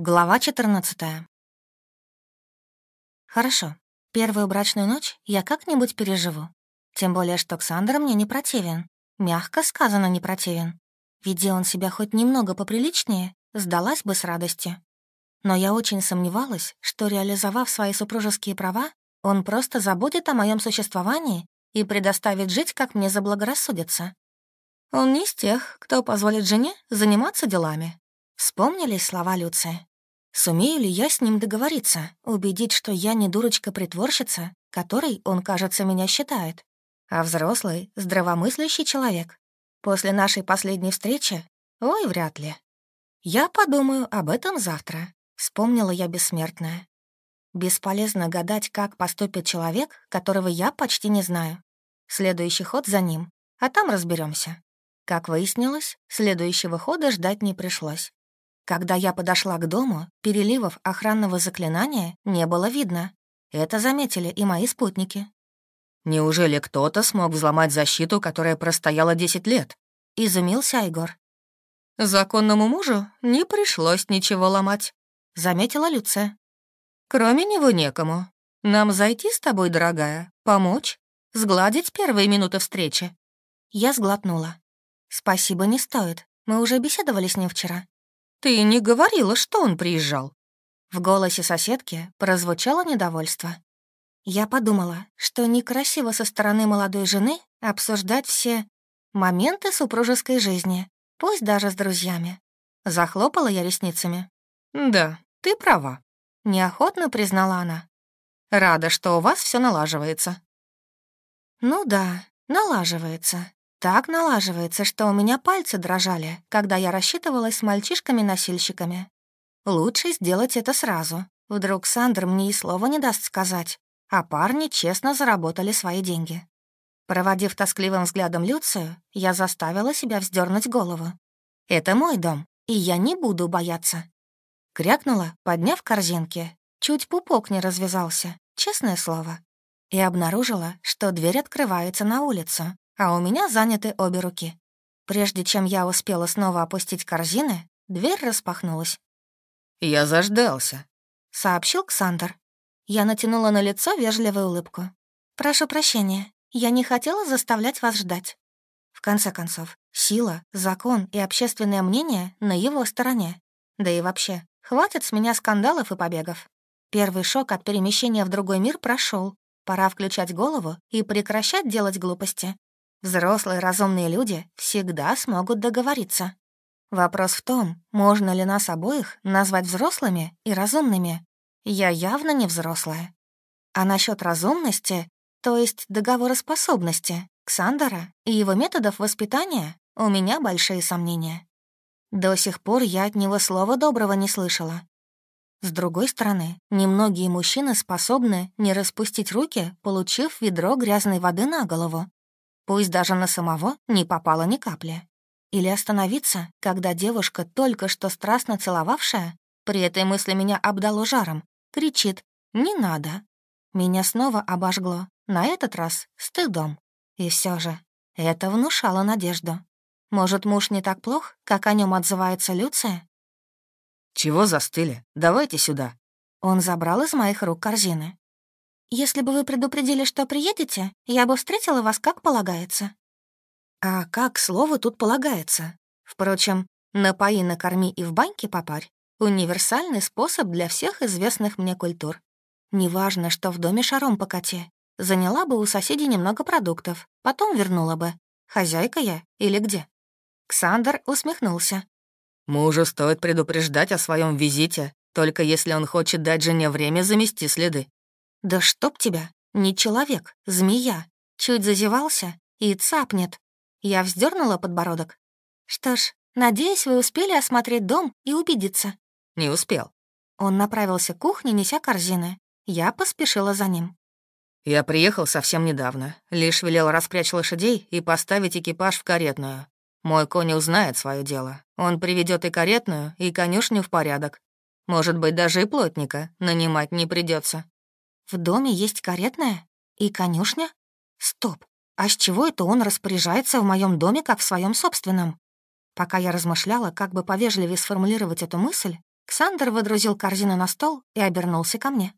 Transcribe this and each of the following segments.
Глава 14. Хорошо. Первую брачную ночь я как-нибудь переживу. Тем более, что Ксандр мне не противен. Мягко сказано, не противен. Веди он себя хоть немного поприличнее, сдалась бы с радостью. Но я очень сомневалась, что, реализовав свои супружеские права, он просто забудет о моем существовании и предоставит жить, как мне заблагорассудится. Он не из тех, кто позволит жене заниматься делами. Вспомнились слова Люции. Сумею ли я с ним договориться, убедить, что я не дурочка-притворщица, которой он, кажется, меня считает, а взрослый, здравомыслящий человек? После нашей последней встречи? Ой, вряд ли. Я подумаю об этом завтра, вспомнила я бессмертная. Бесполезно гадать, как поступит человек, которого я почти не знаю. Следующий ход за ним, а там разберемся. Как выяснилось, следующего хода ждать не пришлось. Когда я подошла к дому, переливов охранного заклинания не было видно. Это заметили и мои спутники. «Неужели кто-то смог взломать защиту, которая простояла 10 лет?» — изумился Айгор. «Законному мужу не пришлось ничего ломать», — заметила Люция. «Кроме него некому. Нам зайти с тобой, дорогая, помочь, сгладить первые минуты встречи». Я сглотнула. «Спасибо не стоит. Мы уже беседовали с ним вчера. «Ты не говорила, что он приезжал?» В голосе соседки прозвучало недовольство. Я подумала, что некрасиво со стороны молодой жены обсуждать все моменты супружеской жизни, пусть даже с друзьями. Захлопала я ресницами. «Да, ты права», — неохотно признала она. «Рада, что у вас все налаживается». «Ну да, налаживается. Так налаживается, что у меня пальцы дрожали, когда я рассчитывалась с мальчишками-носильщиками. Лучше сделать это сразу. Вдруг Сандер мне и слова не даст сказать, а парни честно заработали свои деньги. Проводив тоскливым взглядом Люцию, я заставила себя вздернуть голову. «Это мой дом, и я не буду бояться». Крякнула, подняв корзинки. Чуть пупок не развязался, честное слово. И обнаружила, что дверь открывается на улицу, а у меня заняты обе руки. Прежде чем я успела снова опустить корзины, дверь распахнулась. «Я заждался», — сообщил Ксандр. Я натянула на лицо вежливую улыбку. «Прошу прощения, я не хотела заставлять вас ждать». В конце концов, сила, закон и общественное мнение на его стороне. Да и вообще, хватит с меня скандалов и побегов. Первый шок от перемещения в другой мир прошел. Пора включать голову и прекращать делать глупости. Взрослые разумные люди всегда смогут договориться. Вопрос в том, можно ли нас обоих назвать взрослыми и разумными. Я явно не взрослая. А насчет разумности, то есть договороспособности, Ксандера и его методов воспитания, у меня большие сомнения. До сих пор я от него слова доброго не слышала. С другой стороны, немногие мужчины способны не распустить руки, получив ведро грязной воды на голову. Пусть даже на самого не попало ни капли. Или остановиться, когда девушка, только что страстно целовавшая, при этой мысли меня обдало жаром, кричит «Не надо!». Меня снова обожгло, на этот раз стыдом. И все же это внушало надежду. Может, муж не так плох, как о нем отзывается Люция? «Чего застыли? Давайте сюда!» Он забрал из моих рук корзины. Если бы вы предупредили, что приедете, я бы встретила вас как полагается». А как слово тут полагается? Впрочем, напои, накорми и в баньке попарь — универсальный способ для всех известных мне культур. Неважно, что в доме шаром покате. Заняла бы у соседей немного продуктов, потом вернула бы. Хозяйка я или где? Ксандр усмехнулся. «Мужу стоит предупреждать о своем визите, только если он хочет дать жене время замести следы. Да чтоб тебя! Не человек, змея! Чуть зазевался и цапнет!» Я вздернула подбородок. «Что ж, надеюсь, вы успели осмотреть дом и убедиться». «Не успел». Он направился к кухне, неся корзины. Я поспешила за ним. «Я приехал совсем недавно. Лишь велел распрячь лошадей и поставить экипаж в каретную. Мой конь узнает свое дело. Он приведет и каретную, и конюшню в порядок. Может быть, даже и плотника нанимать не придется. В доме есть каретная и конюшня? Стоп, а с чего это он распоряжается в моем доме, как в своем собственном? Пока я размышляла, как бы повежливее сформулировать эту мысль, Ксандр водрузил корзину на стол и обернулся ко мне.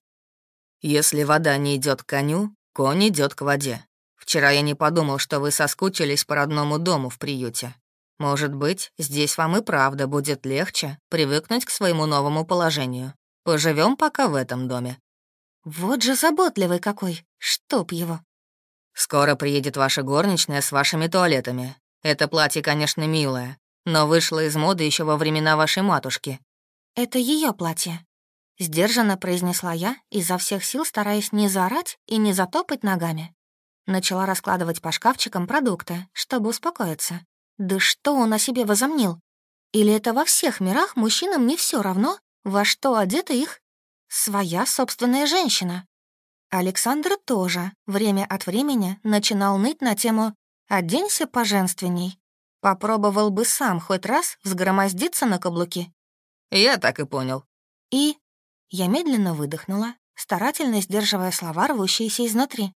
«Если вода не идет к коню, конь идет к воде. Вчера я не подумал, что вы соскучились по родному дому в приюте. Может быть, здесь вам и правда будет легче привыкнуть к своему новому положению. Поживем пока в этом доме. Вот же заботливый какой, чтоб его. Скоро приедет ваша горничная с вашими туалетами. Это платье, конечно, милое, но вышло из моды еще во времена вашей матушки. Это ее платье. Сдержанно произнесла я, изо всех сил стараясь не заорать и не затопать ногами. Начала раскладывать по шкафчикам продукты, чтобы успокоиться. Да что он о себе возомнил? Или это во всех мирах мужчинам не все равно, во что одеты их Своя собственная женщина. Александр тоже время от времени начинал ныть на тему «оденься поженственней». Попробовал бы сам хоть раз взгромоздиться на каблуки. Я так и понял. И я медленно выдохнула, старательно сдерживая слова, рвущиеся изнутри.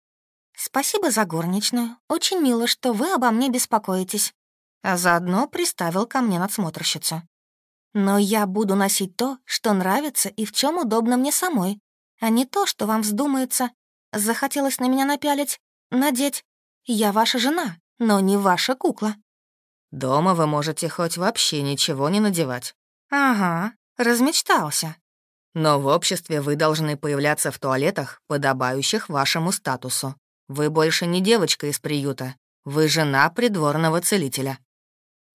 «Спасибо за горничную. Очень мило, что вы обо мне беспокоитесь». А заодно приставил ко мне надсмотрщицу. Но я буду носить то, что нравится и в чем удобно мне самой, а не то, что вам вздумается. Захотелось на меня напялить, надеть. Я ваша жена, но не ваша кукла». «Дома вы можете хоть вообще ничего не надевать». «Ага, размечтался». «Но в обществе вы должны появляться в туалетах, подобающих вашему статусу. Вы больше не девочка из приюта. Вы жена придворного целителя».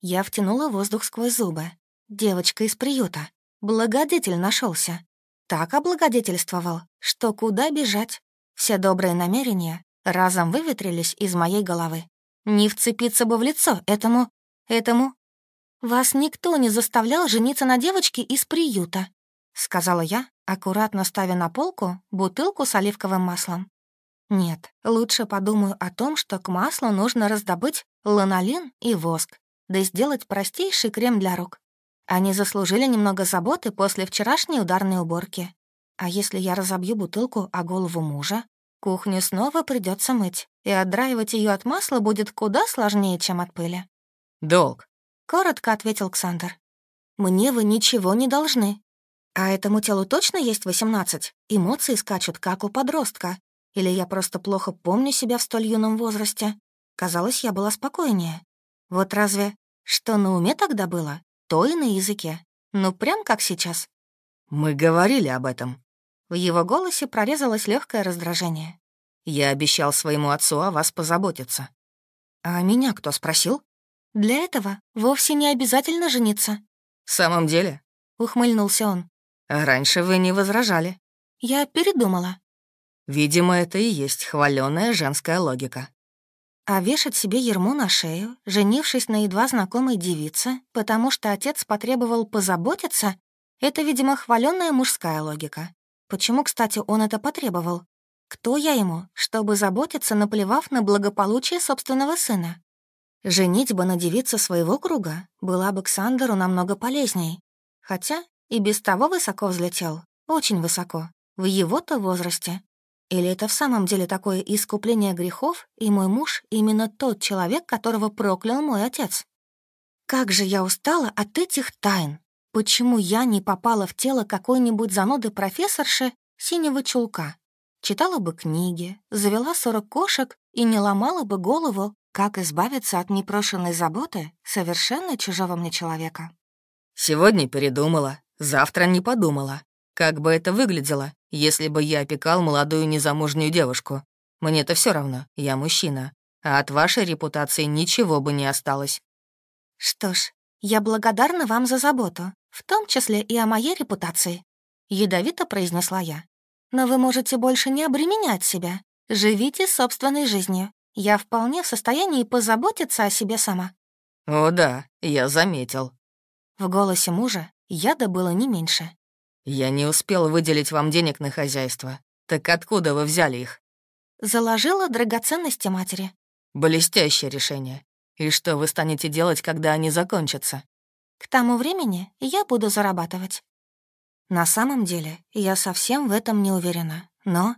Я втянула воздух сквозь зубы девочка из приюта, благодетель нашелся. Так облагодетельствовал, что куда бежать. Все добрые намерения разом выветрились из моей головы. Не вцепиться бы в лицо этому... этому... «Вас никто не заставлял жениться на девочке из приюта», — сказала я, аккуратно ставя на полку бутылку с оливковым маслом. «Нет, лучше подумаю о том, что к маслу нужно раздобыть ланолин и воск, да сделать простейший крем для рук. Они заслужили немного заботы после вчерашней ударной уборки. А если я разобью бутылку о голову мужа, кухню снова придется мыть, и отдраивать ее от масла будет куда сложнее, чем от пыли. «Долг», — коротко ответил Ксандр. «Мне вы ничего не должны. А этому телу точно есть 18? Эмоции скачут, как у подростка. Или я просто плохо помню себя в столь юном возрасте? Казалось, я была спокойнее. Вот разве что на уме тогда было?» то и на языке. Ну, прям как сейчас. Мы говорили об этом. В его голосе прорезалось легкое раздражение. Я обещал своему отцу о вас позаботиться. А меня кто спросил? Для этого вовсе не обязательно жениться. В самом деле? Ухмыльнулся он. Раньше вы не возражали. Я передумала. Видимо, это и есть хваленая женская логика а вешать себе ермо на шею, женившись на едва знакомой девице, потому что отец потребовал позаботиться, это, видимо, хваленная мужская логика. Почему, кстати, он это потребовал? Кто я ему, чтобы заботиться, наплевав на благополучие собственного сына? Женить бы на девице своего круга была бы Ксандеру намного полезней. Хотя и без того высоко взлетел, очень высоко, в его-то возрасте. Или это в самом деле такое искупление грехов, и мой муж — именно тот человек, которого проклял мой отец? Как же я устала от этих тайн! Почему я не попала в тело какой-нибудь зануды профессорши синего чулка? Читала бы книги, завела сорок кошек и не ломала бы голову, как избавиться от непрошенной заботы совершенно чужого мне человека. «Сегодня передумала, завтра не подумала», как бы это выглядело, если бы я опекал молодую незамужнюю девушку? мне это все равно, я мужчина. А от вашей репутации ничего бы не осталось». «Что ж, я благодарна вам за заботу, в том числе и о моей репутации», — ядовито произнесла я. «Но вы можете больше не обременять себя. Живите собственной жизнью. Я вполне в состоянии позаботиться о себе сама». «О да, я заметил». В голосе мужа яда было не меньше, «Я не успел выделить вам денег на хозяйство. Так откуда вы взяли их?» «Заложила драгоценности матери». «Блестящее решение. И что вы станете делать, когда они закончатся?» «К тому времени я буду зарабатывать». На самом деле, я совсем в этом не уверена. Но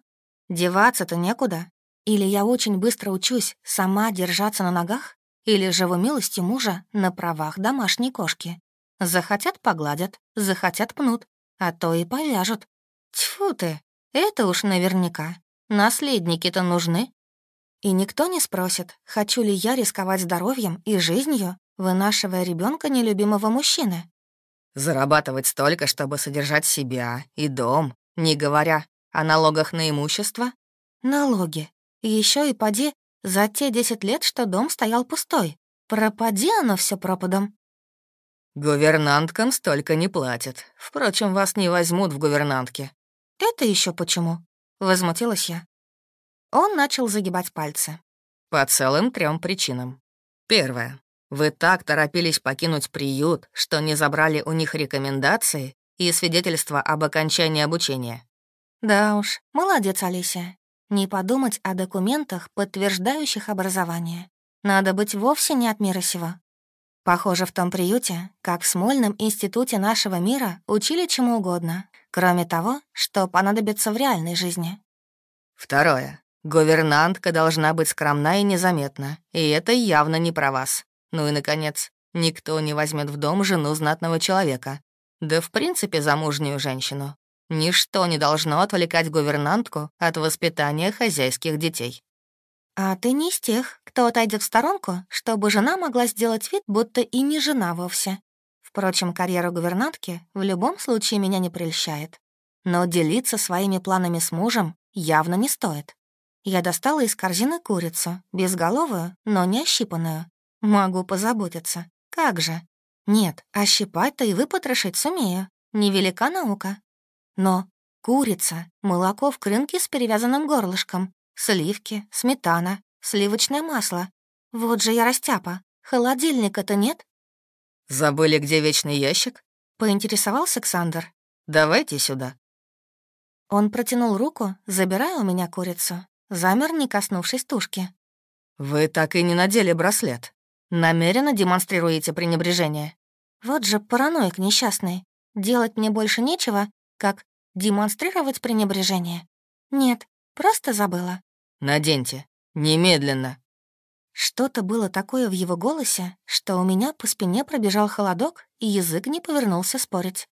деваться-то некуда. Или я очень быстро учусь сама держаться на ногах, или живу милости мужа на правах домашней кошки. Захотят — погладят, захотят — пнут, а то и повяжут. Тьфу ты, это уж наверняка. Наследники-то нужны. И никто не спросит, хочу ли я рисковать здоровьем и жизнью, вынашивая ребенка нелюбимого мужчины. Зарабатывать столько, чтобы содержать себя и дом, не говоря о налогах на имущество. Налоги. Еще и поди за те 10 лет, что дом стоял пустой. Пропади оно все пропадом. Гувернанткам столько не платят. Впрочем, вас не возьмут в гувернантке». «Это еще почему?» — возмутилась я. Он начал загибать пальцы. «По целым трем причинам. Первое. Вы так торопились покинуть приют, что не забрали у них рекомендации и свидетельства об окончании обучения». «Да уж, молодец, Алисия. Не подумать о документах, подтверждающих образование. Надо быть вовсе не от мира сего». Похоже, в том приюте, как в Смольном институте нашего мира, учили чему угодно, кроме того, что понадобится в реальной жизни. Второе. Гувернантка должна быть скромна и незаметна, и это явно не про вас. Ну и, наконец, никто не возьмет в дом жену знатного человека, да в принципе замужнюю женщину. Ничто не должно отвлекать гувернантку от воспитания хозяйских детей. А ты не из тех, кто отойдет в сторонку, чтобы жена могла сделать вид, будто и не жена вовсе. Впрочем, карьера гувернантки в любом случае меня не прельщает. Но делиться своими планами с мужем явно не стоит. Я достала из корзины курицу, безголовую, но не ощипанную. Могу позаботиться. Как же? Нет, ощипать-то и выпотрошить сумею. Невелика наука. Но курица, молоко в крынке с перевязанным горлышком, сливки, сметана, сливочное масло. Вот же я растяпа. Холодильника-то нет?» «Забыли, где вечный ящик?» — поинтересовался Александр. «Давайте сюда». Он протянул руку, забирая у меня курицу. Замер, не коснувшись тушки. «Вы так и не надели браслет. Намеренно демонстрируете пренебрежение». «Вот же параноик несчастный. Делать мне больше нечего, как демонстрировать пренебрежение. Нет, просто забыла. Наденьте, немедленно!» Что-то было такое в его голосе, что у меня по спине пробежал холодок, и язык не повернулся спорить.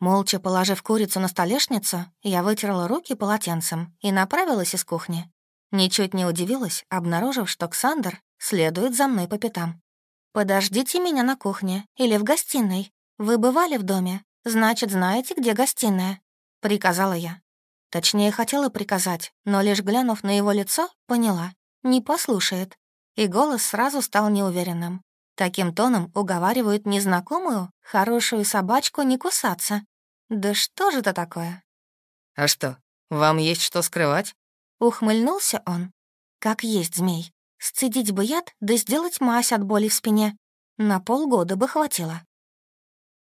Молча положив курицу на столешницу, я вытерла руки полотенцем и направилась из кухни. Ничуть не удивилась, обнаружив, что Ксандр следует за мной по пятам. «Подождите меня на кухне или в гостиной. Вы бывали в доме, значит, знаете, где гостиная», — приказала я. Точнее, хотела приказать, но лишь глянув на его лицо, поняла. Не послушает. И голос сразу стал неуверенным. Таким тоном уговаривают незнакомую, хорошую собачку не кусаться. Да что же это такое? «А что, вам есть что скрывать?» Ухмыльнулся он. «Как есть змей. Сцедить бы яд, да сделать мазь от боли в спине. На полгода бы хватило.